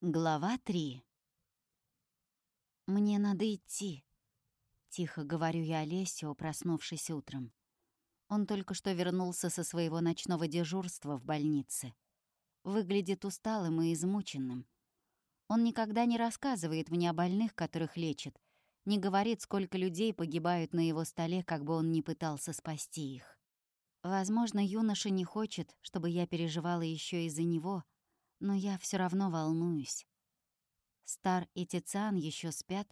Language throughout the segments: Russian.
Глава 3 «Мне надо идти», — тихо говорю я Олесю, проснувшись утром. Он только что вернулся со своего ночного дежурства в больнице. Выглядит усталым и измученным. Он никогда не рассказывает мне о больных, которых лечит, не говорит, сколько людей погибают на его столе, как бы он ни пытался спасти их. Возможно, юноша не хочет, чтобы я переживала еще из-за него — но я все равно волнуюсь. Стар и Тициан еще спят,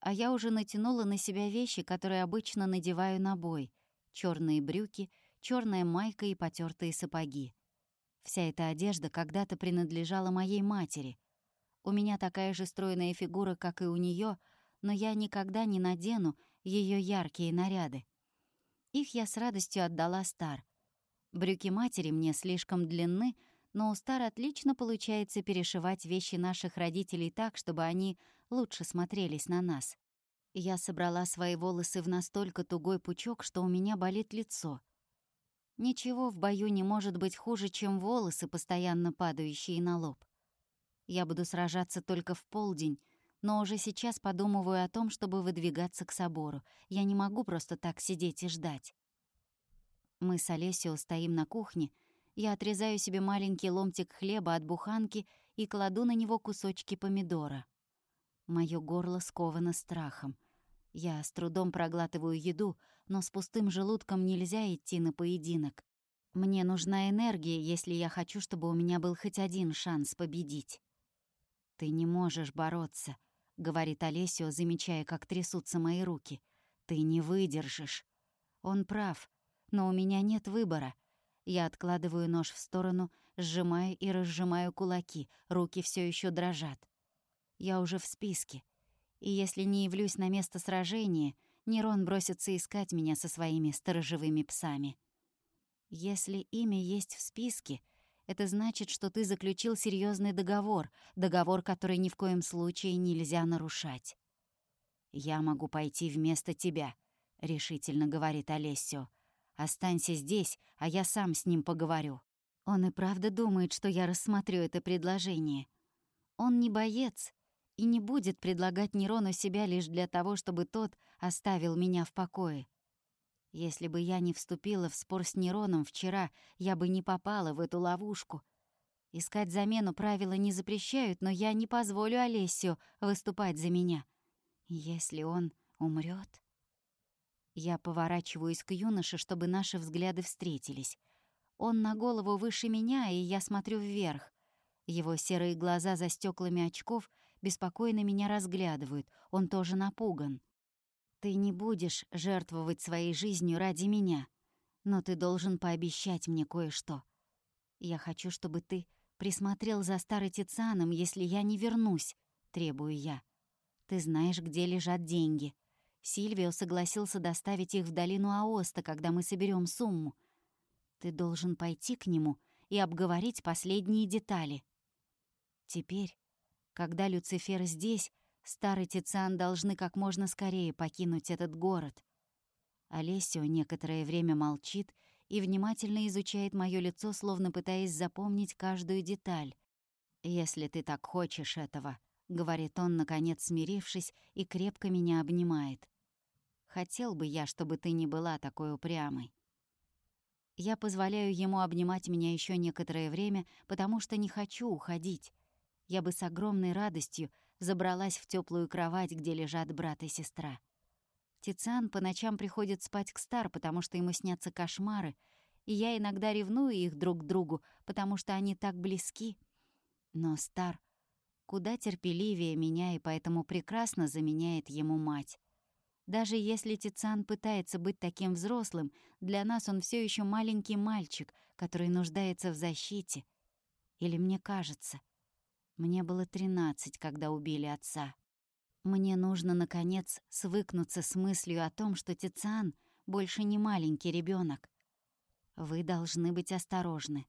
а я уже натянула на себя вещи, которые обычно надеваю на бой: черные брюки, черная майка и потертые сапоги. Вся эта одежда когда-то принадлежала моей матери. У меня такая же стройная фигура, как и у нее, но я никогда не надену ее яркие наряды. Их я с радостью отдала Стар. Брюки матери мне слишком длинны, но у Стар отлично получается перешивать вещи наших родителей так, чтобы они лучше смотрелись на нас. Я собрала свои волосы в настолько тугой пучок, что у меня болит лицо. Ничего в бою не может быть хуже, чем волосы, постоянно падающие на лоб. Я буду сражаться только в полдень, но уже сейчас подумываю о том, чтобы выдвигаться к собору. Я не могу просто так сидеть и ждать. Мы с Олесио стоим на кухне — я отрезаю себе маленький ломтик хлеба от буханки и кладу на него кусочки помидора. Моё горло сковано страхом. Я с трудом проглатываю еду, но с пустым желудком нельзя идти на поединок. Мне нужна энергия, если я хочу, чтобы у меня был хоть один шанс победить. «Ты не можешь бороться», — говорит Олесио, замечая, как трясутся мои руки. «Ты не выдержишь». Он прав, но у меня нет выбора — я откладываю нож в сторону, сжимаю и разжимаю кулаки, руки все еще дрожат. Я уже в списке. И если не явлюсь на место сражения, Нерон бросится искать меня со своими сторожевыми псами. Если имя есть в списке, это значит, что ты заключил серьезный договор, договор, который ни в коем случае нельзя нарушать. «Я могу пойти вместо тебя», — решительно говорит Олесио. Останься здесь, а я сам с ним поговорю. Он и правда думает, что я рассмотрю это предложение. Он не боец и не будет предлагать Нерону себя лишь для того, чтобы тот оставил меня в покое. Если бы я не вступила в спор с Нероном вчера, я бы не попала в эту ловушку. Искать замену правила не запрещают, но я не позволю Олесию выступать за меня. Если он умрет. Я поворачиваюсь к юноше, чтобы наши взгляды встретились. Он на голову выше меня, и я смотрю вверх. Его серые глаза за стеклами очков беспокойно меня разглядывают. Он тоже напуган. «Ты не будешь жертвовать своей жизнью ради меня, но ты должен пообещать мне кое-что. Я хочу, чтобы ты присмотрел за старой Тицианом, если я не вернусь», — требую я. «Ты знаешь, где лежат деньги. Сильвио согласился доставить их в долину Аоста, когда мы соберем сумму. Ты должен пойти к нему и обговорить последние детали. Теперь, когда Люцифер здесь, старый Тициан должны как можно скорее покинуть этот город. Олесио некоторое время молчит и внимательно изучает моё лицо, словно пытаясь запомнить каждую деталь. «Если ты так хочешь этого», — говорит он, наконец смирившись, и крепко меня обнимает. Хотел бы я, чтобы ты не была такой упрямой. Я позволяю ему обнимать меня еще некоторое время, потому что не хочу уходить. Я бы с огромной радостью забралась в теплую кровать, где лежат брат и сестра. Тициан по ночам приходит спать к Стар, потому что ему снятся кошмары, и я иногда ревную их друг к другу, потому что они так близки. Но Стар куда терпеливее меня и поэтому прекрасно заменяет ему мать. Даже если Тициан пытается быть таким взрослым, для нас он все еще маленький мальчик, который нуждается в защите. Или мне кажется. Мне было 13, когда убили отца. Мне нужно, наконец, свыкнуться с мыслью о том, что Тициан больше не маленький ребенок. Вы должны быть осторожны.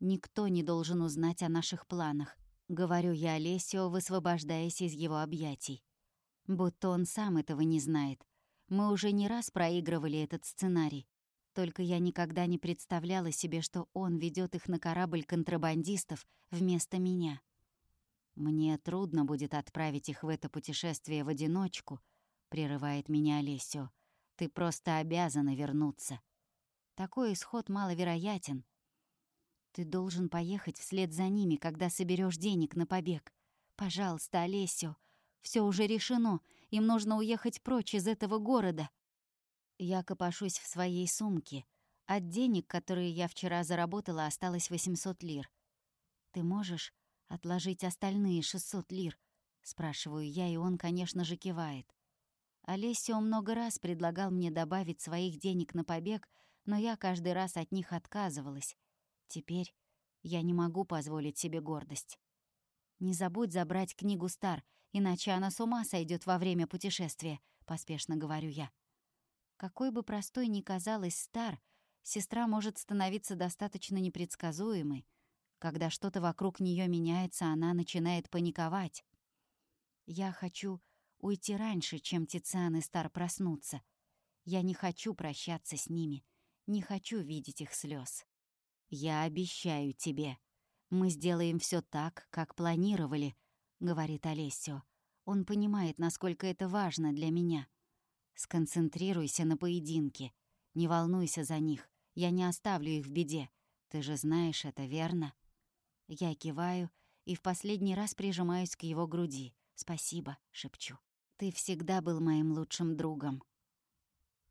Никто не должен узнать о наших планах. Говорю я Олесио, высвобождаясь из его объятий. Будто он сам этого не знает. Мы уже не раз проигрывали этот сценарий. Только я никогда не представляла себе, что он ведет их на корабль контрабандистов вместо меня. «Мне трудно будет отправить их в это путешествие в одиночку», — прерывает меня Олесио. «Ты просто обязана вернуться. Такой исход маловероятен. Ты должен поехать вслед за ними, когда соберешь денег на побег. Пожалуйста, Олесио, все уже решено, им нужно уехать прочь из этого города. Я копошусь в своей сумке. От денег, которые я вчера заработала, осталось 800 лир. Ты можешь отложить остальные 600 лир?» — спрашиваю я, и он, конечно же, кивает. Олесио много раз предлагал мне добавить своих денег на побег, но я каждый раз от них отказывалась. Теперь я не могу позволить себе гордость. «Не забудь забрать книгу Стар, иначе она с ума сойдет во время путешествия», — поспешно говорю я. Какой бы простой ни казалась Стар, сестра может становиться достаточно непредсказуемой, когда что-то вокруг нее меняется, она начинает паниковать. Я хочу уйти раньше, чем Тициан и Стар проснутся. Я не хочу прощаться с ними, не хочу видеть их слез. «Я обещаю тебе, мы сделаем все так, как планировали», — говорит Олесио. Он понимает, насколько это важно для меня. Сконцентрируйся на поединке. Не волнуйся за них. Я не оставлю их в беде. Ты же знаешь это, верно? Я киваю и в последний раз прижимаюсь к его груди. «Спасибо», — шепчу. «Ты всегда был моим лучшим другом».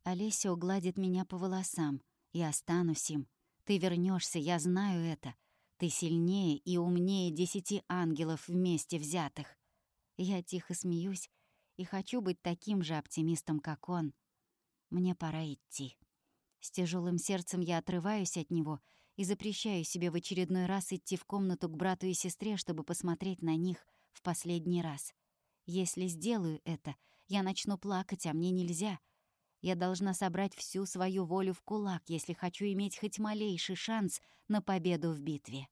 Олеся угладит меня по волосам. Я останусь им. Ты вернешься, я знаю это. Ты сильнее и умнее десяти ангелов вместе взятых. Я тихо смеюсь и хочу быть таким же оптимистом, как он. Мне пора идти. С тяжелым сердцем я отрываюсь от него и запрещаю себе в очередной раз идти в комнату к брату и сестре, чтобы посмотреть на них в последний раз. Если сделаю это, я начну плакать, а мне нельзя. Я должна собрать всю свою волю в кулак, если хочу иметь хоть малейший шанс на победу в битве.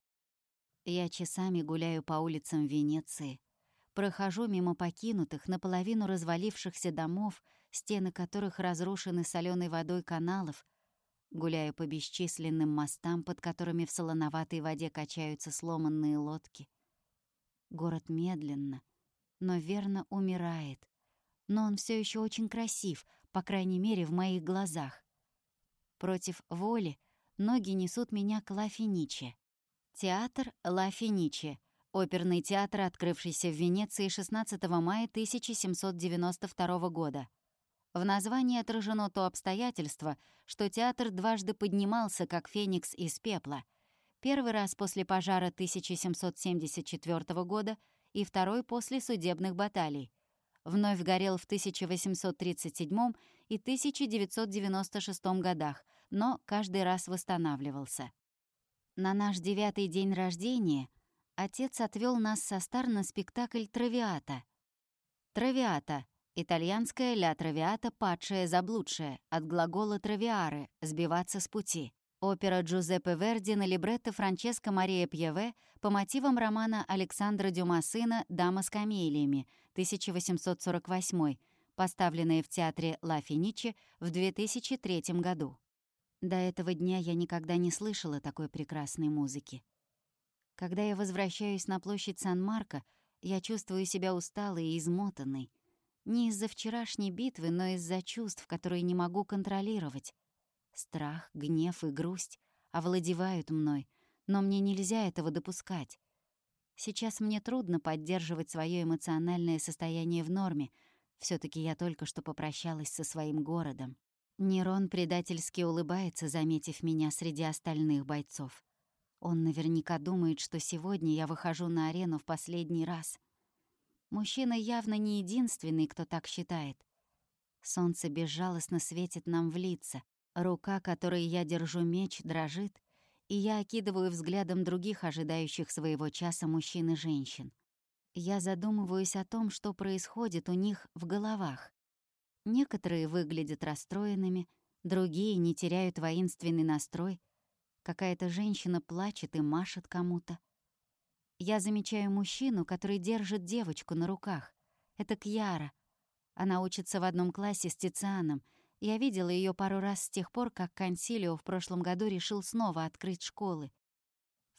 Я часами гуляю по улицам Венеции, прохожу мимо покинутых, наполовину развалившихся домов, стены которых разрушены соленой водой каналов, гуляю по бесчисленным мостам, под которыми в солоноватой воде качаются сломанные лодки. Город медленно, но верно умирает. Но он все еще очень красив, по крайней мере, в моих глазах. Против воли ноги несут меня к Ла Финиче. Театр Ла Финиче — оперный театр, открывшийся в Венеции 16 мая 1792 года — в названии отражено то обстоятельство, что театр дважды поднимался, как феникс из пепла. Первый раз после пожара 1774 года и второй после судебных баталий. Вновь горел в 1837 и 1996 годах, но каждый раз восстанавливался. На наш девятый день рождения отец отвел нас со стар на спектакль «Травиата». «Травиата» Итальянская «ля травиата» — «падшая, заблудшая», от глагола «травиаре» — «сбиваться с пути». Опера Джузеппе Верди на либретто Франческо Мария Пьеве по мотивам романа Александра Дюма сына «Дама с камелиями» 1848, поставленная в театре Ла Финичи в 2003 году. До этого дня я никогда не слышала такой прекрасной музыки. Когда я возвращаюсь на площадь Сан-Марко, я чувствую себя усталой и измотанной — не из-за вчерашней битвы, но из-за чувств, которые не могу контролировать. Страх, гнев и грусть овладевают мной, но мне нельзя этого допускать. Сейчас мне трудно поддерживать свое эмоциональное состояние в норме. все таки я только что попрощалась со своим городом. Нерон предательски улыбается, заметив меня среди остальных бойцов. Он наверняка думает, что сегодня я выхожу на арену в последний раз — Мужчина явно не единственный, кто так считает. Солнце безжалостно светит нам в лица. Рука, которой я держу меч, дрожит, и я окидываю взглядом других, ожидающих своего часа мужчин и женщин. Я задумываюсь о том, что происходит у них в головах. Некоторые выглядят расстроенными, другие не теряют воинственный настрой. Какая-то женщина плачет и машет кому-то. Я замечаю мужчину, который держит девочку на руках. Это Кьяра. Она учится в одном классе с Тицианом. Я видела ее пару раз с тех пор, как Консилио в прошлом году решил снова открыть школы.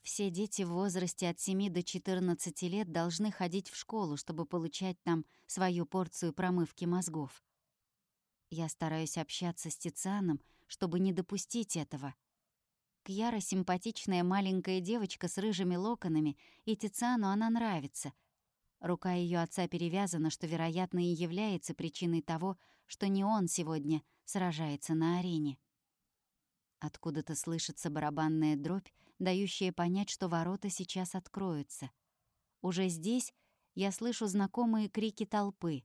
Все дети в возрасте от 7 до 14 лет должны ходить в школу, чтобы получать там свою порцию промывки мозгов. Я стараюсь общаться с Тицианом, чтобы не допустить этого. Кьяра — симпатичная маленькая девочка с рыжими локонами, и Тициану она нравится. Рука ее отца перевязана, что, вероятно, и является причиной того, что не он сегодня сражается на арене. Откуда-то слышится барабанная дробь, дающая понять, что ворота сейчас откроются. Уже здесь я слышу знакомые крики толпы.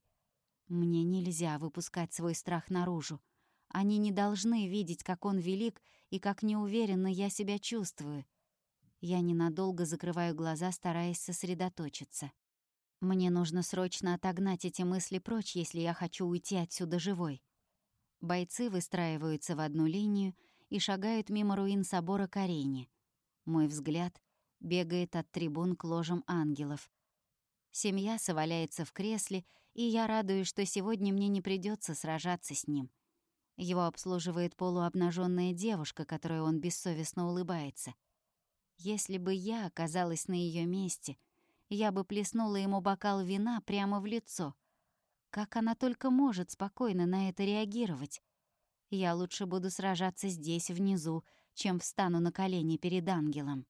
Мне нельзя выпускать свой страх наружу. Они не должны видеть, как он велик и как неуверенно я себя чувствую. Я ненадолго закрываю глаза, стараясь сосредоточиться. Мне нужно срочно отогнать эти мысли прочь, если я хочу уйти отсюда живой. Бойцы выстраиваются в одну линию и шагают мимо руин собора к арене. Мой взгляд бегает от трибун к ложам ангелов. Семья соваляется в кресле, и я радуюсь, что сегодня мне не придется сражаться с ним. Его обслуживает полуобнаженная девушка, которой он бессовестно улыбается. Если бы я оказалась на ее месте — я бы плеснула ему бокал вина прямо в лицо. Как она только может спокойно на это реагировать? Я лучше буду сражаться здесь, внизу, чем встану на колени перед ангелом.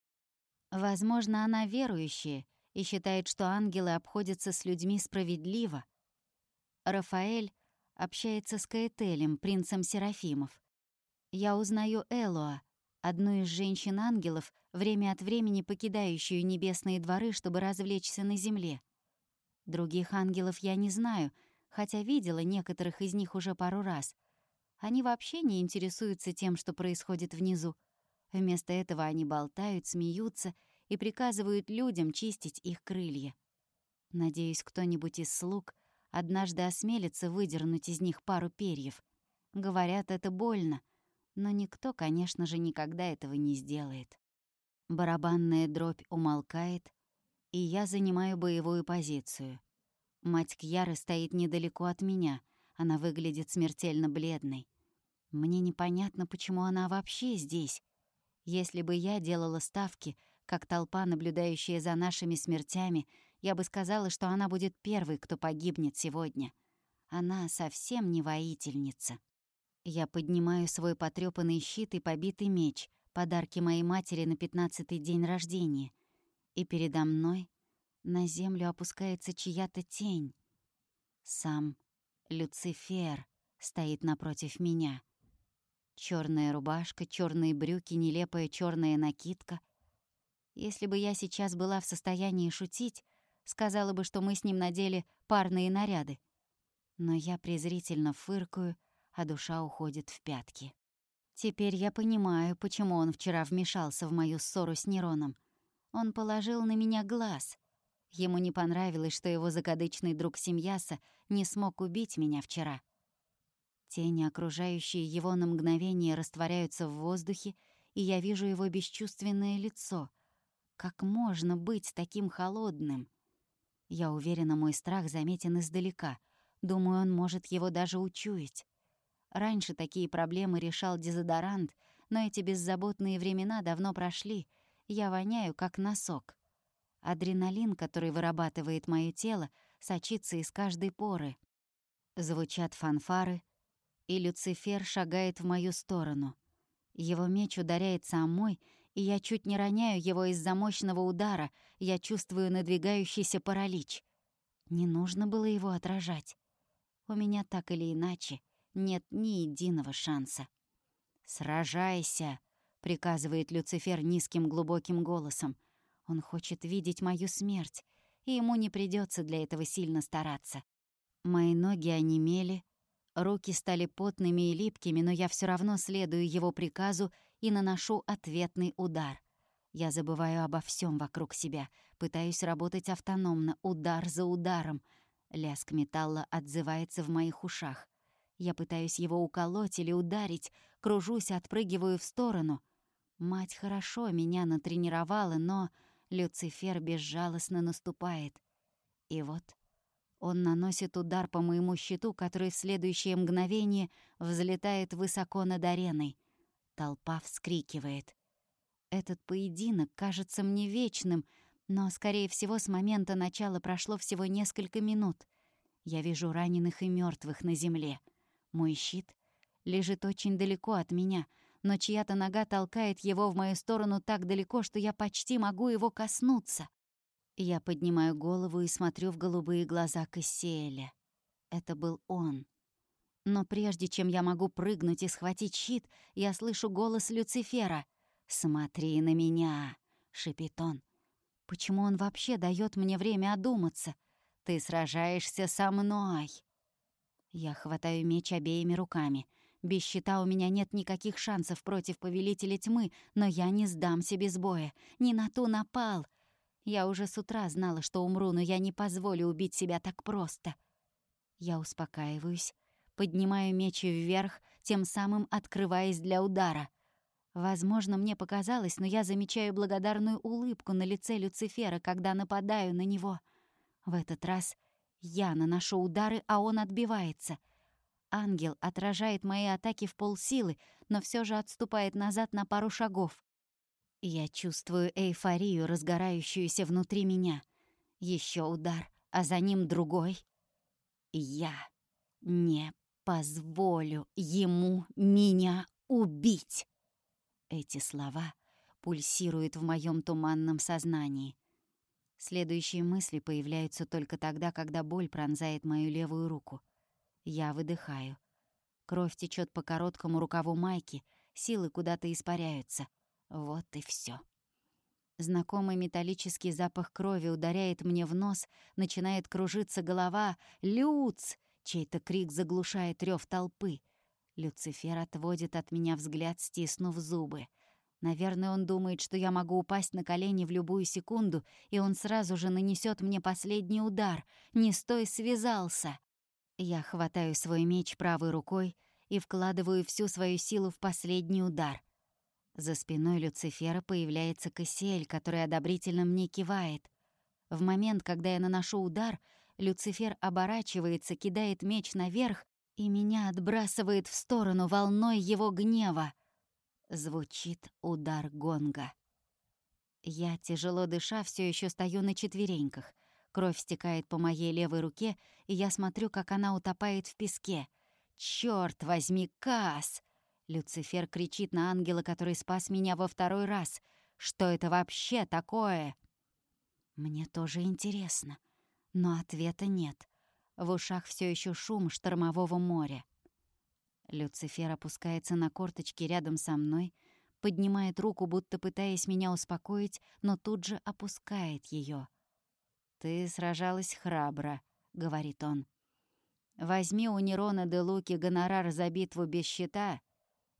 Возможно, она верующая и считает, что ангелы обходятся с людьми справедливо. Рафаэль общается с Каэтелем, принцем Серафимов. Я узнаю Элоа, одну из женщин-ангелов, время от времени покидающую небесные дворы, чтобы развлечься на земле. Других ангелов я не знаю, хотя видела некоторых из них уже пару раз. Они вообще не интересуются тем, что происходит внизу. Вместо этого они болтают, смеются и приказывают людям чистить их крылья. Надеюсь, кто-нибудь из слуг однажды осмелится выдернуть из них пару перьев. Говорят, это больно, но никто, конечно же, никогда этого не сделает. Барабанная дробь умолкает, и я занимаю боевую позицию. Мать Кьяры стоит недалеко от меня, она выглядит смертельно бледной. Мне непонятно, почему она вообще здесь. Если бы я делала ставки, как толпа, наблюдающая за нашими смертями, я бы сказала, что она будет первой, кто погибнет сегодня. Она совсем не воительница. Я поднимаю свой потрёпанный щит и побитый меч, подарки моей матери на пятнадцатый день рождения. И передо мной на землю опускается чья-то тень. Сам Люцифер стоит напротив меня. Чёрная рубашка, чёрные брюки, нелепая чёрная накидка. Если бы я сейчас была в состоянии шутить, сказала бы, что мы с ним надели парные наряды. Но я презрительно фыркаю — а душа уходит в пятки. Теперь я понимаю, почему он вчера вмешался в мою ссору с Нероном. Он положил на меня глаз. Ему не понравилось, что его закадычный друг Семьяса не смог убить меня вчера. Тени, окружающие его на мгновение, растворяются в воздухе, и я вижу его бесчувственное лицо. Как можно быть таким холодным? Я уверена, мой страх заметен издалека. Думаю, он может его даже учуять. Раньше такие проблемы решал дезодорант, но эти беззаботные времена давно прошли. Я воняю, как носок. Адреналин, который вырабатывает моё тело, сочится из каждой поры. Звучат фанфары, и Люцифер шагает в мою сторону. Его меч ударяется о мой, и я чуть не роняю его из-за мощного удара, я чувствую надвигающийся паралич. Не нужно было его отражать. У меня так или иначе нет ни единого шанса. «Сражайся!» — приказывает Люцифер низким глубоким голосом. Он хочет видеть мою смерть, и ему не придется для этого сильно стараться. Мои ноги онемели, руки стали потными и липкими, но я все равно следую его приказу и наношу ответный удар. Я забываю обо всем вокруг себя, пытаюсь работать автономно, удар за ударом. Лязг металла отзывается в моих ушах. Я пытаюсь его уколоть или ударить, кружусь, отпрыгиваю в сторону. Мать хорошо меня натренировала, но Люцифер безжалостно наступает. И вот он наносит удар по моему щиту, который в следующее мгновение взлетает высоко над ареной. Толпа вскрикивает. Этот поединок кажется мне вечным, но, скорее всего, с момента начала прошло всего несколько минут. Я вижу раненых и мертвых на земле. Мой щит лежит очень далеко от меня, но чья-то нога толкает его в мою сторону так далеко, что я почти могу его коснуться. Я поднимаю голову и смотрю в голубые глаза Кассиэля. Это был он. Но прежде чем я могу прыгнуть и схватить щит, я слышу голос Люцифера. «Смотри на меня!» — шипит он. «Почему он вообще дает мне время одуматься? Ты сражаешься со мной!» Я хватаю меч обеими руками. Без щита у меня нет никаких шансов против Повелителя Тьмы, но я не сдамся без боя. Не на ту напал. Я уже с утра знала, что умру, но я не позволю убить себя так просто. Я успокаиваюсь, поднимаю меч вверх, тем самым открываясь для удара. Возможно, мне показалось, но я замечаю благодарную улыбку на лице Люцифера, когда нападаю на него. В этот раз я наношу удары, а он отбивается. Ангел отражает мои атаки в полсилы, но все же отступает назад на пару шагов. Я чувствую эйфорию, разгорающуюся внутри меня. Еще удар, а за ним другой. Я не позволю ему меня убить. Эти слова пульсируют в моем туманном сознании. Следующие мысли появляются только тогда, когда боль пронзает мою левую руку. Я выдыхаю. Кровь течет по короткому рукаву майки, силы куда-то испаряются. Вот и все. Знакомый металлический запах крови ударяет мне в нос, начинает кружиться голова. «Люц!» Чей-то крик заглушает рев толпы. Люцифер отводит от меня взгляд, стиснув зубы. Наверное, он думает, что я могу упасть на колени в любую секунду, и он сразу же нанесет мне последний удар. «Не стой, связался!» Я хватаю свой меч правой рукой и вкладываю всю свою силу в последний удар. За спиной Люцифера появляется Кассиэль, который одобрительно мне кивает. В момент, когда я наношу удар, Люцифер оборачивается, кидает меч наверх, и меня отбрасывает в сторону волной его гнева. Звучит удар гонга. Я, тяжело дыша, все еще стою на четвереньках. Кровь стекает по моей левой руке, и я смотрю, как она утопает в песке. Черт возьми, Кас! Люцифер кричит на ангела, который спас меня во второй раз. Что это вообще такое? Мне тоже интересно. Но ответа нет. В ушах все еще шум штормового моря. Люцифер опускается на корточки рядом со мной, поднимает руку, будто пытаясь меня успокоить, но тут же опускает ее. «Ты сражалась храбро», — говорит он. «Возьми у Нерона де Луки гонорар за битву без щита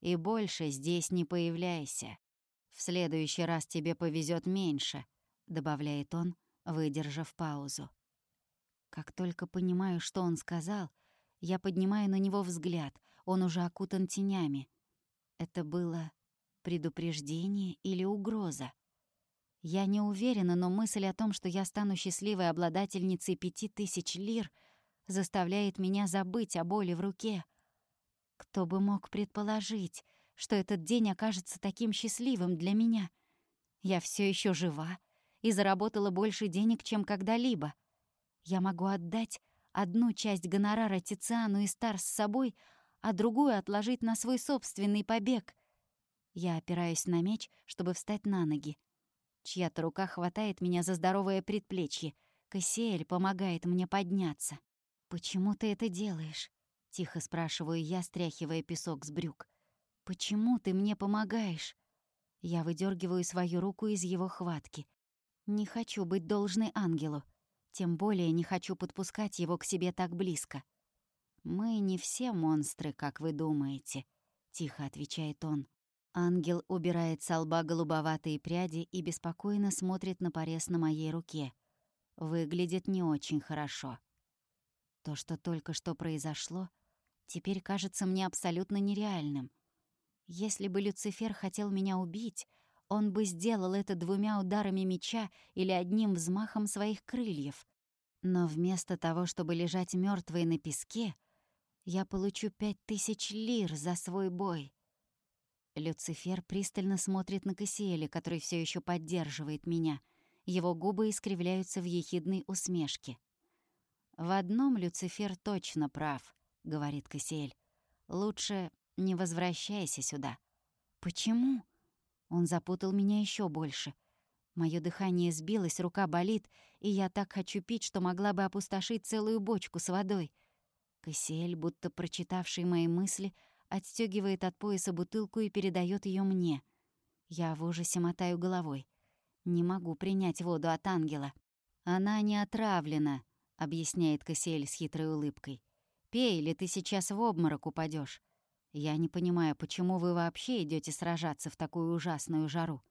и больше здесь не появляйся. В следующий раз тебе повезет меньше», — добавляет он, выдержав паузу. Как только понимаю, что он сказал, я поднимаю на него взгляд, он уже окутан тенями. Это было предупреждение или угроза? Я не уверена, но мысль о том, что я стану счастливой обладательницей пяти тысяч лир, заставляет меня забыть о боли в руке — кто бы мог предположить, что этот день окажется таким счастливым для меня? Я все еще жива и заработала больше денег, чем когда-либо. Я могу отдать одну часть гонорара Тициану и Стар с собой, а другую отложить на свой собственный побег. Я опираюсь на меч, чтобы встать на ноги. Чья-то рука хватает меня за здоровое предплечье. Кассиэль помогает мне подняться. «Почему ты это делаешь?» — тихо спрашиваю я, стряхивая песок с брюк. «Почему ты мне помогаешь?» Я выдергиваю свою руку из его хватки. Не хочу быть должной ангелу. Тем более не хочу подпускать его к себе так близко. «Мы не все монстры, как вы думаете», — тихо отвечает он. Ангел убирает с лба голубоватые пряди и беспокойно смотрит на порез на моей руке. Выглядит не очень хорошо. То, что только что произошло, теперь кажется мне абсолютно нереальным. Если бы Люцифер хотел меня убить, он бы сделал это двумя ударами меча или одним взмахом своих крыльев. Но вместо того, чтобы лежать мертвой на песке, я получу пять тысяч лир за свой бой. Люцифер пристально смотрит на Кассиэля, который все еще поддерживает меня. Его губы искривляются в ехидной усмешке. «В одном Люцифер точно прав», — говорит Кассиэль. «Лучше не возвращайся сюда». «Почему?» Он запутал меня еще больше. Мое дыхание сбилось, рука болит, и я так хочу пить, что могла бы опустошить целую бочку с водой. Кассиэль, будто прочитавший мои мысли, отстегивает от пояса бутылку и передает ее мне. Я в ужасе мотаю головой. Не могу принять воду от ангела. Она не отравлена, объясняет Кассиэль с хитрой улыбкой. Пей, или ты сейчас в обморок упадешь. Я не понимаю, почему вы вообще идете сражаться в такую ужасную жару.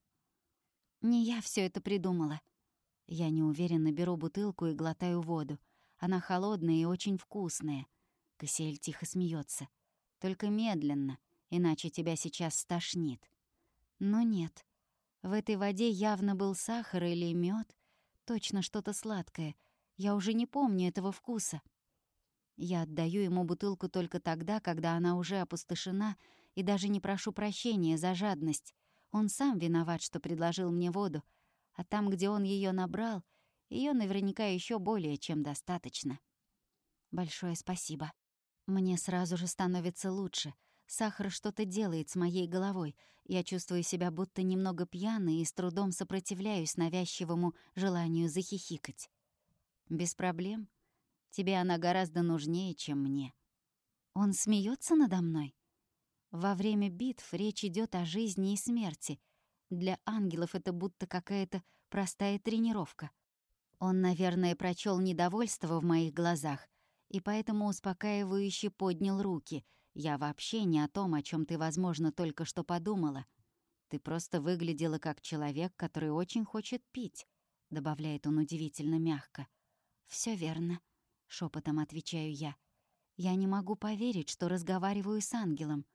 Не я все это придумала. Я неуверенно беру бутылку и глотаю воду. Она холодная и очень вкусная. Кассиэль тихо смеется. Только медленно, иначе тебя сейчас стошнит. Но нет. В этой воде явно был сахар или мед, точно что-то сладкое. Я уже не помню этого вкуса. Я отдаю ему бутылку только тогда, когда она уже опустошена, и даже не прошу прощения за жадность. Он сам виноват, что предложил мне воду, а там, где он ее набрал, ее наверняка еще более чем достаточно. Большое спасибо. Мне сразу же становится лучше. Сахар что-то делает с моей головой. Я чувствую себя будто немного пьяной и с трудом сопротивляюсь навязчивому желанию захихикать. Без проблем. Тебе она гораздо нужнее, чем мне. Он смеется надо мной? Во время битв речь идет о жизни и смерти. Для ангелов это будто какая-то простая тренировка. Он, наверное, прочел недовольство в моих глазах и поэтому успокаивающе поднял руки. «Я вообще не о том, о чем ты, возможно, только что подумала. Ты просто выглядела как человек, который очень хочет пить», — добавляет он удивительно мягко. Все верно», — шепотом отвечаю я. «Я не могу поверить, что разговариваю с ангелом.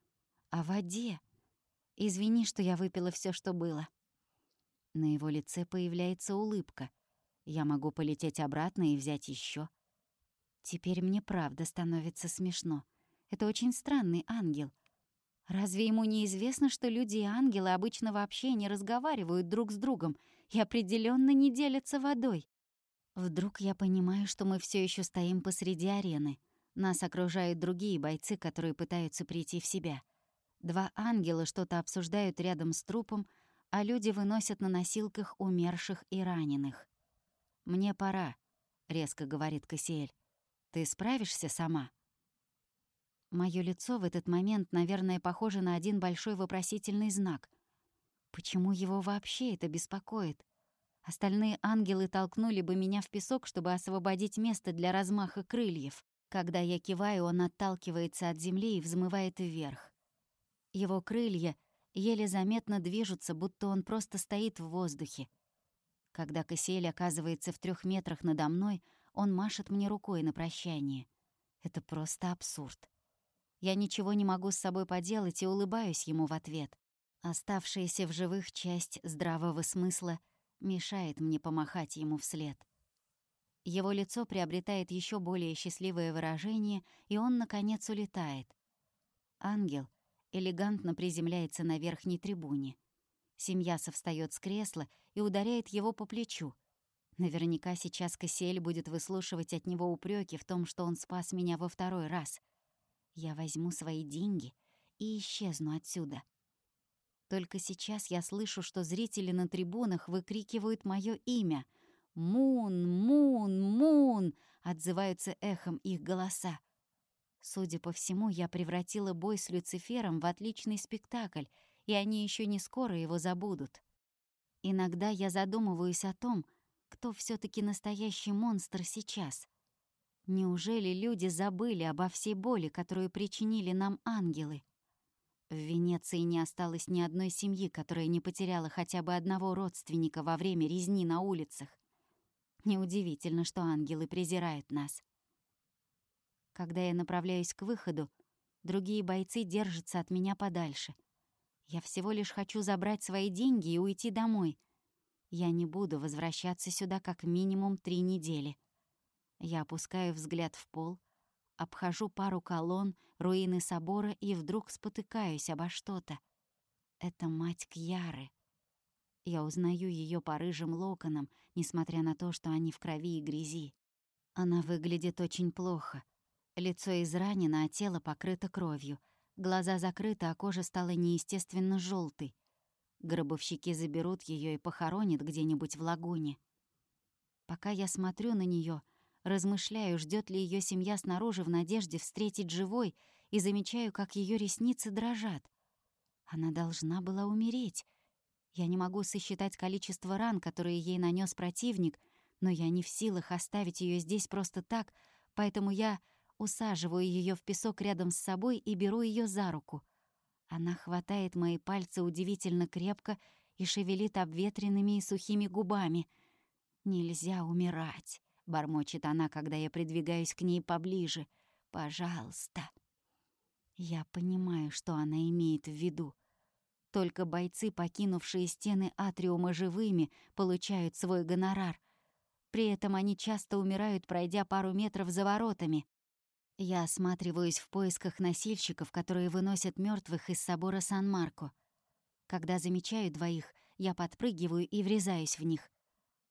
О воде. Извини, что я выпила все, что было». На его лице появляется улыбка. Я могу полететь обратно и взять еще. Теперь мне правда становится смешно. Это очень странный ангел. Разве ему не известно, что люди и ангелы обычно вообще не разговаривают друг с другом и определенно не делятся водой? Вдруг я понимаю, что мы все еще стоим посреди арены. Нас окружают другие бойцы, которые пытаются прийти в себя. Два ангела что-то обсуждают рядом с трупом, а люди выносят на носилках умерших и раненых. «Мне пора», — резко говорит Кассиэль. Ты справишься сама?» Моё лицо в этот момент, наверное, похоже на один большой вопросительный знак. Почему его вообще это беспокоит? Остальные ангелы толкнули бы меня в песок, чтобы освободить место для размаха крыльев. Когда я киваю, он отталкивается от земли и взмывает вверх. Его крылья еле заметно движутся, будто он просто стоит в воздухе. Когда Кассиэль оказывается в трех метрах надо мной, он машет мне рукой на прощание. Это просто абсурд. Я ничего не могу с собой поделать и улыбаюсь ему в ответ. Оставшаяся в живых часть здравого смысла мешает мне помахать ему вслед. Его лицо приобретает еще более счастливое выражение, и он, наконец, улетает. Ангел элегантно приземляется на верхней трибуне. Семьяса встает с кресла и ударяет его по плечу. Наверняка сейчас Кассиэль будет выслушивать от него упреки в том, что он спас меня во второй раз. Я возьму свои деньги и исчезну отсюда. Только сейчас я слышу, что зрители на трибунах выкрикивают мое имя. «Мун! Мун! Мун!» — отзываются эхом их голоса. Судя по всему, я превратила бой с Люцифером в отличный спектакль, и они еще не скоро его забудут. Иногда я задумываюсь о том, кто все таки настоящий монстр сейчас? Неужели люди забыли обо всей боли, которую причинили нам ангелы? В Венеции не осталось ни одной семьи, которая не потеряла хотя бы одного родственника во время резни на улицах. Неудивительно, что ангелы презирают нас. Когда я направляюсь к выходу, другие бойцы держатся от меня подальше. Я всего лишь хочу забрать свои деньги и уйти домой — я не буду возвращаться сюда как минимум три недели. Я опускаю взгляд в пол, обхожу пару колонн, руины собора и вдруг спотыкаюсь обо что-то. это мать Кьяры. Я узнаю ее по рыжим локонам, несмотря на то, что они в крови и грязи. Она выглядит очень плохо. Лицо изранено, а тело покрыто кровью. Глаза закрыты, а кожа стала неестественно желтой. Гробовщики заберут ее и похоронят где-нибудь в лагуне. Пока я смотрю на нее, размышляю, ждет ли ее семья снаружи в надежде встретить живой, и замечаю, как ее ресницы дрожат. Она должна была умереть. Я не могу сосчитать количество ран, которые ей нанес противник, но я не в силах оставить ее здесь просто так, поэтому я усаживаю ее в песок рядом с собой и беру ее за руку. Она хватает мои пальцы удивительно крепко и шевелит обветренными и сухими губами. «Нельзя умирать», — бормочет она, когда я придвигаюсь к ней поближе. «Пожалуйста». Я понимаю, что она имеет в виду. Только бойцы, покинувшие стены атриума живыми, получают свой гонорар. При этом они часто умирают, пройдя пару метров за воротами. Я осматриваюсь в поисках носильщиков, которые выносят мертвых из собора Сан-Марко. Когда замечаю двоих, я подпрыгиваю и врезаюсь в них.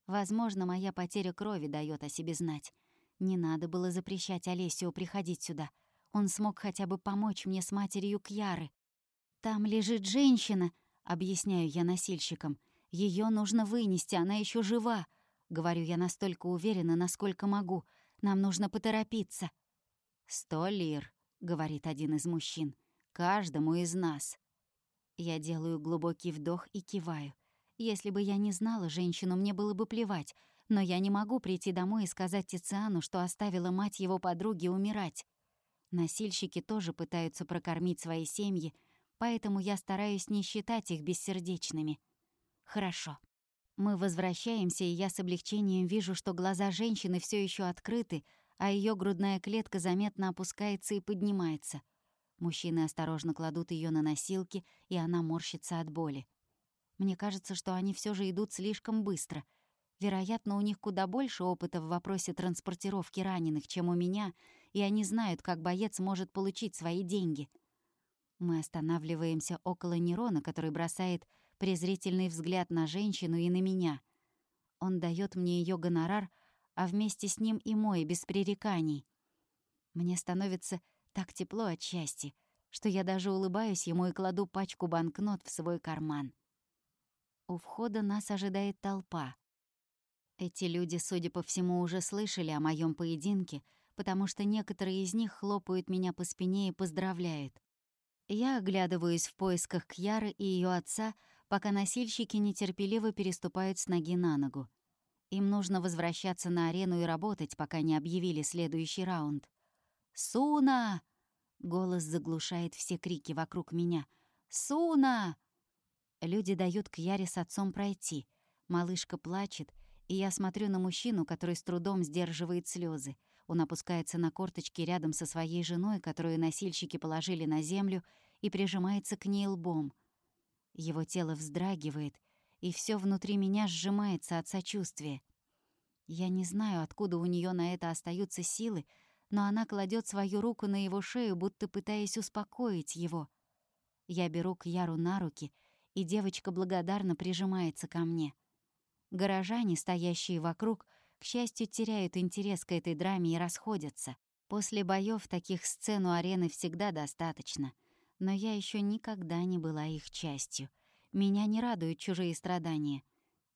Возможно, моя потеря крови дает о себе знать. Не надо было запрещать Олесио приходить сюда. Он смог хотя бы помочь мне с матерью Кьяры. «Там лежит женщина», — объясняю я носильщикам. Ее нужно вынести, она еще жива», — говорю я настолько уверенно, насколько могу. «Нам нужно поторопиться». «Сто лир», — говорит один из мужчин. «Каждому из нас». Я делаю глубокий вдох и киваю. Если бы я не знала женщину, мне было бы плевать, но я не могу прийти домой и сказать Тициану, что оставила мать его подруги умирать. Насильщики тоже пытаются прокормить свои семьи, поэтому я стараюсь не считать их бессердечными. Хорошо. Мы возвращаемся, и я с облегчением вижу, что глаза женщины все еще открыты, а ее грудная клетка заметно опускается и поднимается. Мужчины осторожно кладут ее на носилки, и она морщится от боли. Мне кажется, что они все же идут слишком быстро. Вероятно, у них куда больше опыта в вопросе транспортировки раненых, чем у меня, и они знают, как боец может получить свои деньги — мы останавливаемся около Нерона, который бросает презрительный взгляд на женщину и на меня. Он дает мне ее гонорар, а вместе с ним и мой, без пререканий. Мне становится так тепло от счастья, что я даже улыбаюсь ему и кладу пачку банкнот в свой карман. У входа нас ожидает толпа. Эти люди, судя по всему, уже слышали о моем поединке, потому что некоторые из них хлопают меня по спине и поздравляют. Я оглядываюсь в поисках Кьяры и ее отца, пока носильщики нетерпеливо переступают с ноги на ногу. Им нужно возвращаться на арену и работать, пока не объявили следующий раунд. «Суна!» — голос заглушает все крики вокруг меня. «Суна!» Люди дают Кьяре с отцом пройти. Малышка плачет, и я смотрю на мужчину, который с трудом сдерживает слезы. Он опускается на корточки рядом со своей женой, которую носильщики положили на землю, и прижимается к ней лбом. Его тело вздрагивает, и все внутри меня сжимается от сочувствия. Я не знаю, откуда у нее на это остаются силы, но она кладет свою руку на его шею, будто пытаясь успокоить его. Я беру Кьяру на руки, и девочка благодарно прижимается ко мне. Горожане, стоящие вокруг, — к счастью, теряют интерес к этой драме и расходятся. После боев таких сцен у арены всегда достаточно. Но я еще никогда не была их частью. Меня не радуют чужие страдания.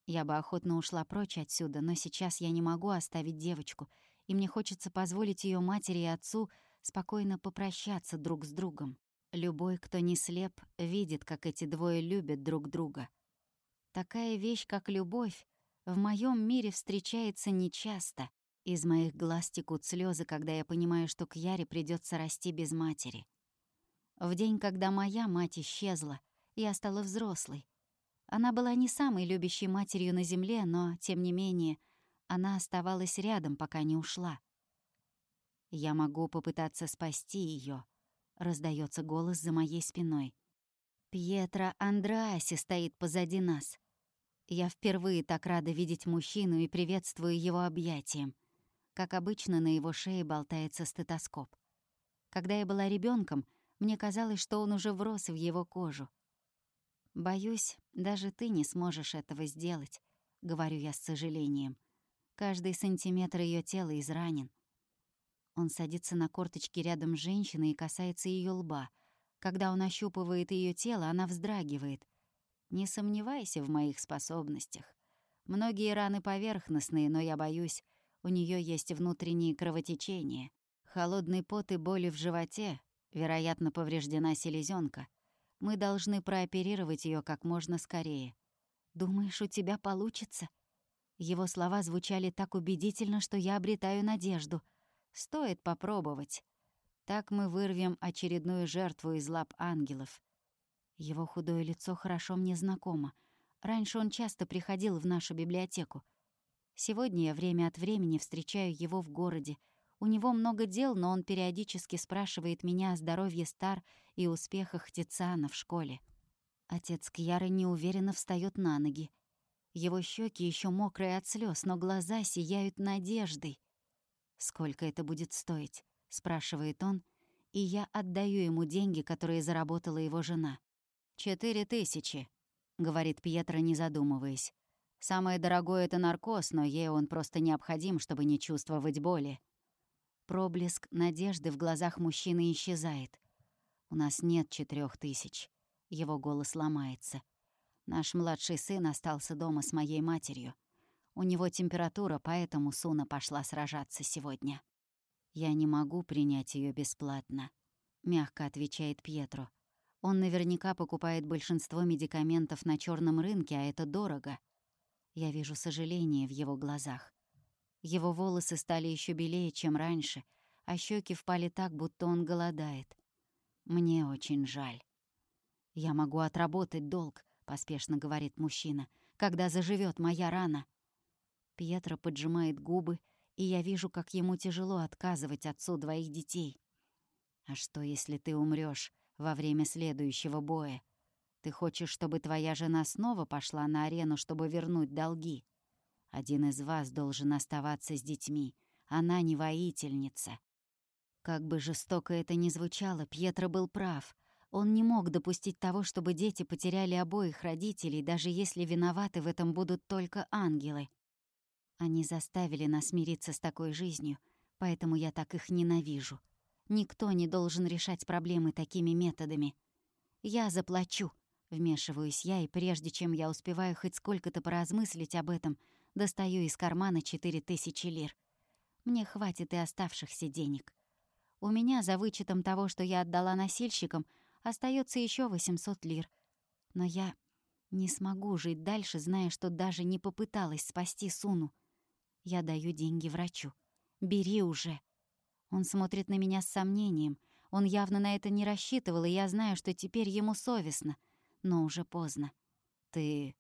Я бы охотно ушла прочь отсюда, но сейчас я не могу оставить девочку, и мне хочется позволить ее матери и отцу спокойно попрощаться друг с другом. Любой, кто не слеп, видит, как эти двое любят друг друга. Такая вещь, как любовь, в моем мире встречается нечасто. Из моих глаз текут слезы, когда я понимаю, что к Яре придется расти без матери. В день, когда моя мать исчезла, я стала взрослой. Она была не самой любящей матерью на земле, но, тем не менее, она оставалась рядом, пока не ушла. «Я могу попытаться спасти ее, раздается голос за моей спиной. Пьетро Андреаси стоит позади нас. Я впервые так рада видеть мужчину и приветствую его объятием. Как обычно, на его шее болтается стетоскоп. Когда я была ребенком, мне казалось, что он уже врос в его кожу. «Боюсь, даже ты не сможешь этого сделать», — говорю я с сожалением. Каждый сантиметр ее тела изранен. Он садится на корточки рядом с женщиной и касается ее лба. Когда он ощупывает ее тело, она вздрагивает. «Не сомневайся в моих способностях. Многие раны поверхностные, но я боюсь, у нее есть внутренние кровотечения. Холодный пот и боли в животе, вероятно, повреждена селезенка. Мы должны прооперировать ее как можно скорее. Думаешь, у тебя получится?» Его слова звучали так убедительно, что я обретаю надежду. Стоит попробовать. Так мы вырвем очередную жертву из лап ангелов. Его худое лицо хорошо мне знакомо. Раньше он часто приходил в нашу библиотеку. Сегодня я время от времени встречаю его в городе. У него много дел, но он периодически спрашивает меня о здоровье Стар и успехах Тициана в школе. Отец Кьяры неуверенно встает на ноги. Его щеки еще мокрые от слез, но глаза сияют надеждой. «Сколько это будет стоить?» — спрашивает он, и я отдаю ему деньги, которые заработала его жена. «Четыре тысячи», — говорит Пьетро, не задумываясь. «Самое дорогое — это наркоз, но ей он просто необходим, чтобы не чувствовать боли». Проблеск надежды в глазах мужчины исчезает. «У нас нет четырех тысяч». Его голос ломается. Наш младший сын остался дома с моей матерью. У него температура, поэтому Суна пошла сражаться сегодня. Я не могу принять ее бесплатно, мягко отвечает Пьетро. Он наверняка покупает большинство медикаментов на черном рынке, а это дорого. Я вижу сожаление в его глазах. Его волосы стали еще белее, чем раньше, а щеки впали так, будто он голодает. Мне очень жаль. Я могу отработать долг, — поспешно говорит мужчина, — «когда заживет моя рана». Пьетро поджимает губы, и я вижу, как ему тяжело отказывать отцу двоих детей. «А что, если ты умрешь во время следующего боя? Ты хочешь, чтобы твоя жена снова пошла на арену, чтобы вернуть долги? Один из вас должен оставаться с детьми. Она не воительница». Как бы жестоко это ни звучало, Пьетро был прав. Он не мог допустить того, чтобы дети потеряли обоих родителей, даже если виноваты в этом будут только ангелы. Они заставили нас мириться с такой жизнью, поэтому я так их ненавижу. Никто не должен решать проблемы такими методами. Я заплачу, вмешиваюсь я, и прежде чем я успеваю хоть сколько-то поразмыслить об этом, достаю из кармана четыре тысячи лир. Мне хватит и оставшихся денег. У меня, за вычетом того, что я отдала носильщикам, Остается еще 800 лир. Но я не смогу жить дальше, зная, что даже не попыталась спасти Суну. Я даю деньги врачу. «Бери уже». Он смотрит на меня с сомнением. Он явно на это не рассчитывал, и я знаю, что теперь ему совестно. Но уже поздно. «Ты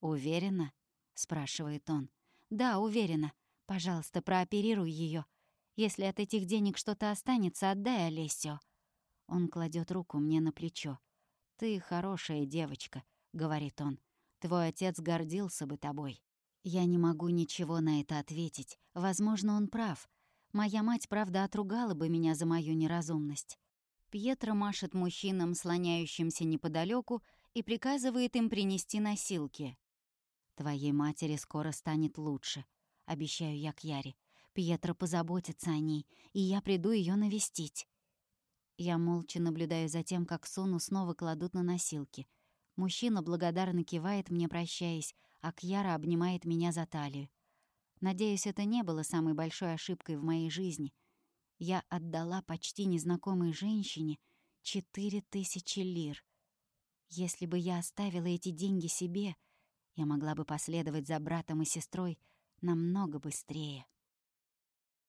уверена?» — спрашивает он. «Да, уверена. Пожалуйста, прооперируй ее. Если от этих денег что-то останется, отдай Олесио. Он кладет руку мне на плечо. «Ты хорошая девочка», — говорит он. «Твой отец гордился бы тобой». Я не могу ничего на это ответить. Возможно, он прав. Моя мать, правда, отругала бы меня за мою неразумность. Пьетро машет мужчинам, слоняющимся неподалеку, и приказывает им принести носилки. «Твоей матери скоро станет лучше», — обещаю я к Яре. Пьетро позаботится о ней, и я приду ее навестить. Я молча наблюдаю за тем, как Сону снова кладут на носилки. Мужчина благодарно кивает мне, прощаясь, а Кьяра обнимает меня за талию. Надеюсь, это не было самой большой ошибкой в моей жизни. Я отдала почти незнакомой женщине четыре тысячи лир. Если бы я оставила эти деньги себе, я могла бы последовать за братом и сестрой намного быстрее.